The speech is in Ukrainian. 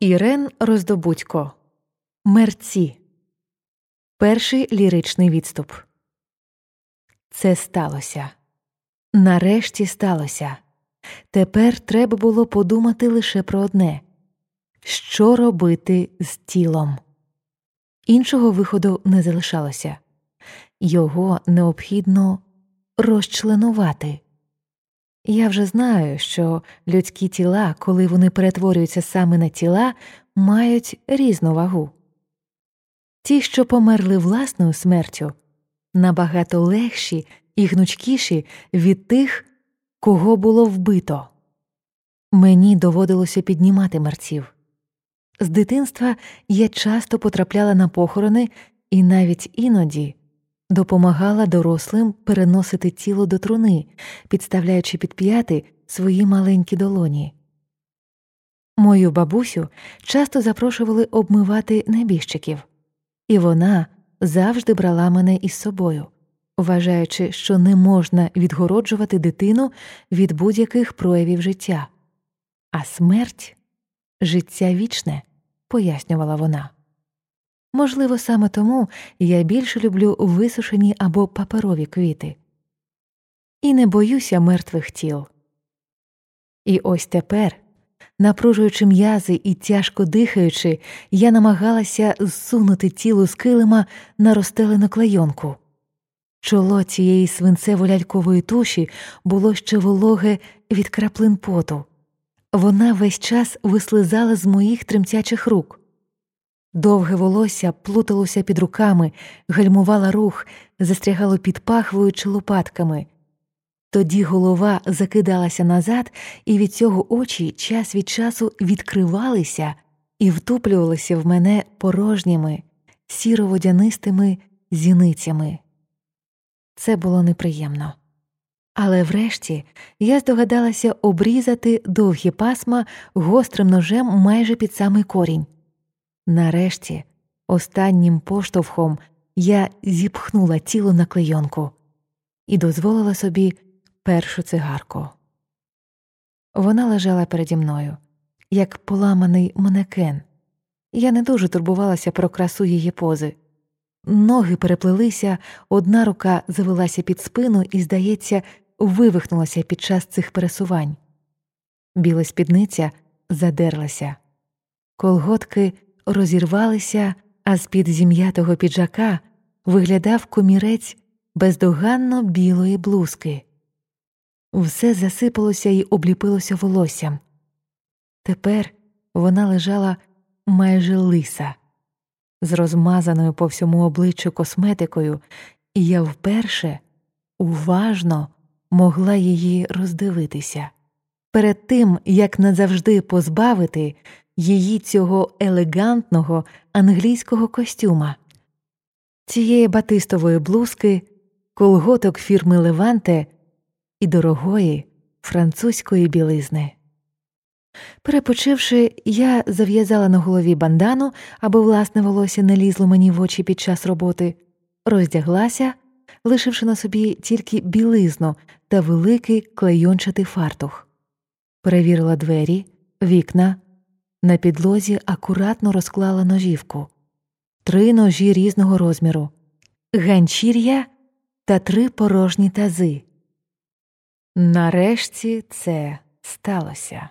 Ірен Роздобудько Мерці. Перший ліричний відступ. Це сталося. Нарешті сталося. Тепер треба було подумати лише про одне що робити з тілом. Іншого виходу не залишалося його необхідно розчленувати. Я вже знаю, що людські тіла, коли вони перетворюються саме на тіла, мають різну вагу. Ті, що померли власною смертю, набагато легші і гнучкіші від тих, кого було вбито. Мені доводилося піднімати мерців. З дитинства я часто потрапляла на похорони і навіть іноді допомагала дорослим переносити тіло до труни, підставляючи під п'яти свої маленькі долоні. Мою бабусю часто запрошували обмивати небіжчиків, і вона завжди брала мене із собою, вважаючи, що не можна відгороджувати дитину від будь-яких проявів життя, а смерть життя вічне, пояснювала вона. Можливо, саме тому я більше люблю висушені або паперові квіти. І не боюся мертвих тіл. І ось тепер, напружуючи м'язи і тяжко дихаючи, я намагалася зсунути тіло з килима на розстелену клейонку. Чоло цієї свинцево лялькової туші було ще вологе від краплин поту. Вона весь час вислизала з моїх тремтячих рук. Довге волосся плуталося під руками, гальмувала рух, застрягало під пахвою чи лопатками. Тоді голова закидалася назад, і від цього очі час від часу відкривалися і втуплювалися в мене порожніми, сіроводянистими зіницями. Це було неприємно. Але врешті я здогадалася обрізати довгі пасма гострим ножем майже під самий корінь. Нарешті, останнім поштовхом я зіпхнула тіло на клейонку і дозволила собі першу цигарку. Вона лежала переді мною, як поламаний манекен. Я не дуже турбувалася про красу її пози. Ноги переплелися, одна рука завелася під спину і, здається, вивихнулася під час цих пересувань. Біла спідниця задерлася, колготки розірвалися, а з під зім'ятого піджака виглядав комірець бездоганно білої блузки. Все засипалося і обліпилося волоссям. Тепер вона лежала майже лиса, з розмазаною по всьому обличчю косметикою, і я вперше уважно могла її роздивитися. Перед тим як назавжди позбавити її цього елегантного англійського костюма, цієї батистової блузки, колготок фірми Леванте і дорогої французької білизни. Перепочивши, я зав'язала на голові бандану, аби власне волосся не лізло мені в очі під час роботи, роздяглася, лишивши на собі тільки білизну та великий клейончатий фартух, перевірила двері, вікна, на підлозі акуратно розклала ножівку, три ножі різного розміру, ганчір'я та три порожні тази. Нарешті це сталося.